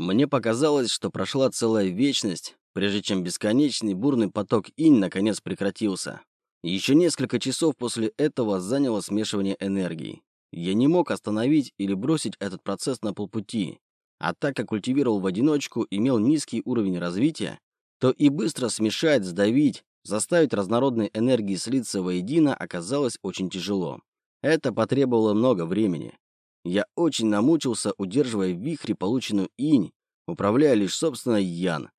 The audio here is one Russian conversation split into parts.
Мне показалось, что прошла целая вечность, прежде чем бесконечный бурный поток инь наконец прекратился. Еще несколько часов после этого заняло смешивание энергии. Я не мог остановить или бросить этот процесс на полпути, а так как культивировал в одиночку, имел низкий уровень развития, то и быстро смешать, сдавить, заставить разнородные энергии слиться воедино оказалось очень тяжело. Это потребовало много времени. Я очень намучился, удерживая в вихре полученную инь, управляя лишь собственной ян.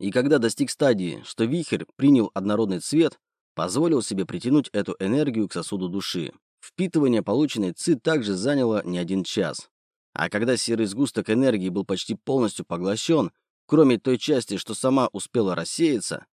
И когда достиг стадии, что вихрь принял однородный цвет, позволил себе притянуть эту энергию к сосуду души. Впитывание полученной ци также заняло не один час. А когда серый сгусток энергии был почти полностью поглощен, кроме той части, что сама успела рассеяться,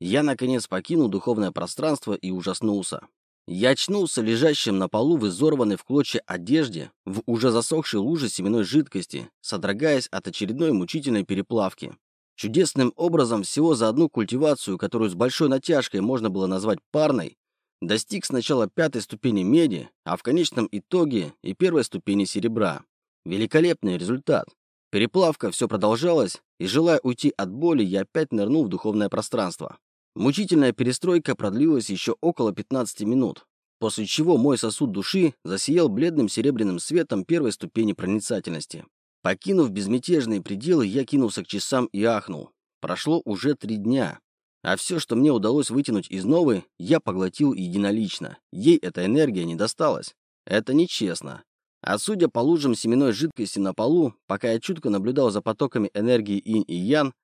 я, наконец, покинул духовное пространство и ужаснулся. Я очнулся лежащим на полу в изорванной в клочья одежде, в уже засохшей луже семенной жидкости, содрогаясь от очередной мучительной переплавки. Чудесным образом всего за одну культивацию, которую с большой натяжкой можно было назвать парной, достиг сначала пятой ступени меди, а в конечном итоге и первой ступени серебра. Великолепный результат. Переплавка все продолжалась, и желая уйти от боли, я опять нырнул в духовное пространство. Мучительная перестройка продлилась еще около 15 минут, после чего мой сосуд души засиял бледным серебряным светом первой ступени проницательности. Покинув безмятежные пределы, я кинулся к часам и ахнул. Прошло уже три дня. А все, что мне удалось вытянуть из новой, я поглотил единолично. Ей эта энергия не досталась. Это нечестно. А судя по лужам семенной жидкости на полу, пока я чутко наблюдал за потоками энергии инь и ян,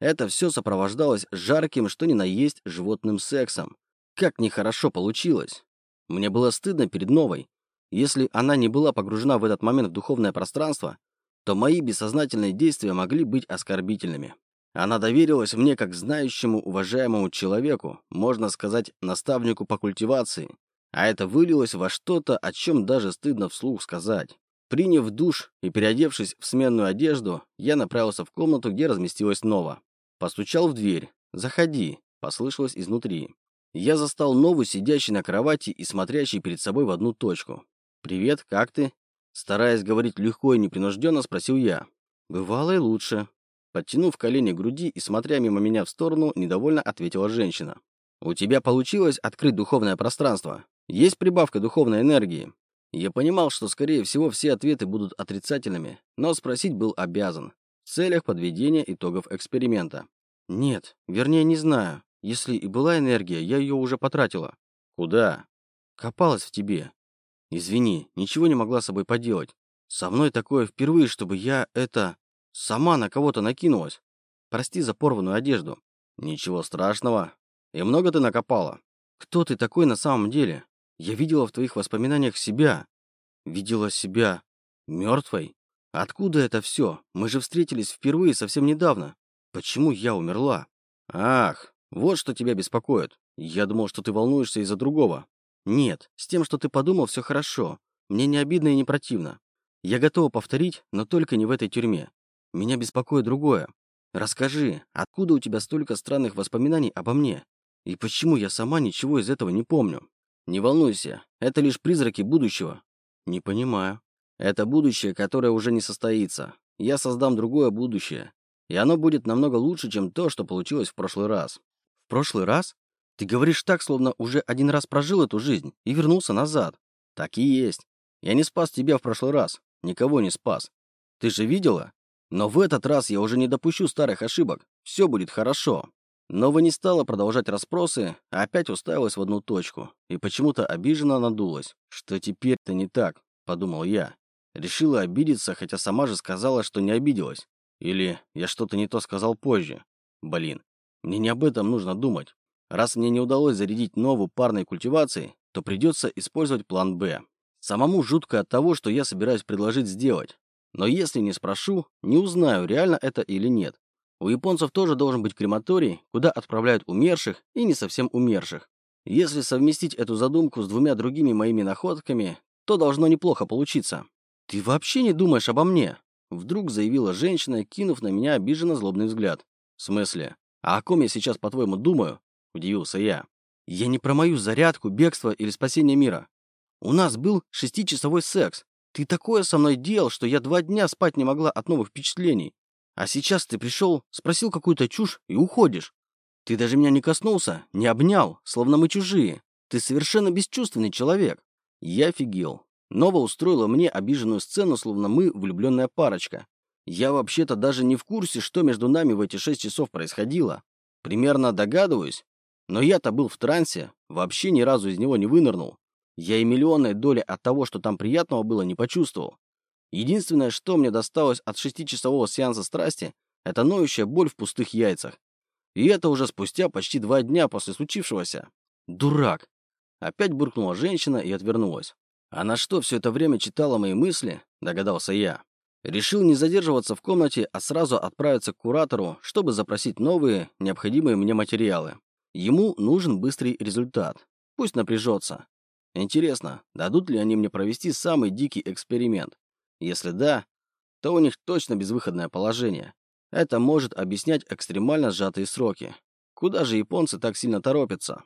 это все сопровождалось жарким, что ни на есть, животным сексом. Как нехорошо получилось. Мне было стыдно перед новой. Если она не была погружена в этот момент в духовное пространство, то мои бессознательные действия могли быть оскорбительными. Она доверилась мне как знающему, уважаемому человеку, можно сказать, наставнику по культивации, а это вылилось во что-то, о чем даже стыдно вслух сказать. Приняв душ и переодевшись в сменную одежду, я направился в комнату, где разместилась Нова. Постучал в дверь. «Заходи», — послышалось изнутри. Я застал Нову, сидящей на кровати и смотрящей перед собой в одну точку. «Привет, как ты?» Стараясь говорить легко и непринужденно, спросил я. «Бывало и лучше». Подтянув колени к груди и смотря мимо меня в сторону, недовольно ответила женщина. «У тебя получилось открыть духовное пространство? Есть прибавка духовной энергии?» Я понимал, что, скорее всего, все ответы будут отрицательными, но спросить был обязан в целях подведения итогов эксперимента. Нет, вернее, не знаю. Если и была энергия, я ее уже потратила. Куда? Копалась в тебе. Извини, ничего не могла с собой поделать. Со мной такое впервые, чтобы я это... Сама на кого-то накинулась. Прости за порванную одежду. Ничего страшного. И много ты накопала? Кто ты такой на самом деле? Я видела в твоих воспоминаниях себя. Видела себя мертвой. Откуда это все? Мы же встретились впервые совсем недавно. Почему я умерла? Ах, вот что тебя беспокоит. Я думал, что ты волнуешься из-за другого. Нет, с тем, что ты подумал, все хорошо. Мне не обидно и не противно. Я готова повторить, но только не в этой тюрьме. Меня беспокоит другое. Расскажи, откуда у тебя столько странных воспоминаний обо мне? И почему я сама ничего из этого не помню? Не волнуйся, это лишь призраки будущего. Не понимаю. Это будущее, которое уже не состоится. Я создам другое будущее. И оно будет намного лучше, чем то, что получилось в прошлый раз. В прошлый раз? Ты говоришь так, словно уже один раз прожил эту жизнь и вернулся назад. Так и есть. Я не спас тебя в прошлый раз. Никого не спас. Ты же видела? Но в этот раз я уже не допущу старых ошибок. Все будет хорошо. Нова не стала продолжать расспросы, а опять уставилась в одну точку. И почему-то обиженно надулась. Что теперь-то не так, подумал я. Решила обидеться, хотя сама же сказала, что не обиделась. Или я что-то не то сказал позже. Блин, мне не об этом нужно думать. Раз мне не удалось зарядить новую парной культивацией, то придется использовать план «Б». Самому жутко от того, что я собираюсь предложить сделать. Но если не спрошу, не узнаю, реально это или нет. У японцев тоже должен быть крематорий, куда отправляют умерших и не совсем умерших. Если совместить эту задумку с двумя другими моими находками, то должно неплохо получиться. «Ты вообще не думаешь обо мне?» Вдруг заявила женщина, кинув на меня обиженно злобный взгляд. «В смысле? А о ком я сейчас, по-твоему, думаю?» Удивился я. «Я не про мою зарядку, бегство или спасение мира. У нас был шестичасовой секс. Ты такое со мной делал, что я два дня спать не могла от новых впечатлений. А сейчас ты пришел, спросил какую-то чушь и уходишь. Ты даже меня не коснулся, не обнял, словно мы чужие. Ты совершенно бесчувственный человек. Я офигел. Нова устроила мне обиженную сцену, словно мы влюбленная парочка. Я вообще-то даже не в курсе, что между нами в эти шесть часов происходило. Примерно догадываюсь. Но я-то был в трансе, вообще ни разу из него не вынырнул. Я и миллионной доли от того, что там приятного было, не почувствовал. Единственное, что мне досталось от шестичасового сеанса страсти, это ноющая боль в пустых яйцах. И это уже спустя почти два дня после случившегося. Дурак! Опять буркнула женщина и отвернулась. Она что, все это время читала мои мысли? Догадался я. Решил не задерживаться в комнате, а сразу отправиться к куратору, чтобы запросить новые, необходимые мне материалы. Ему нужен быстрый результат. Пусть напряжется. Интересно, дадут ли они мне провести самый дикий эксперимент? Если да, то у них точно безвыходное положение. Это может объяснять экстремально сжатые сроки. Куда же японцы так сильно торопятся?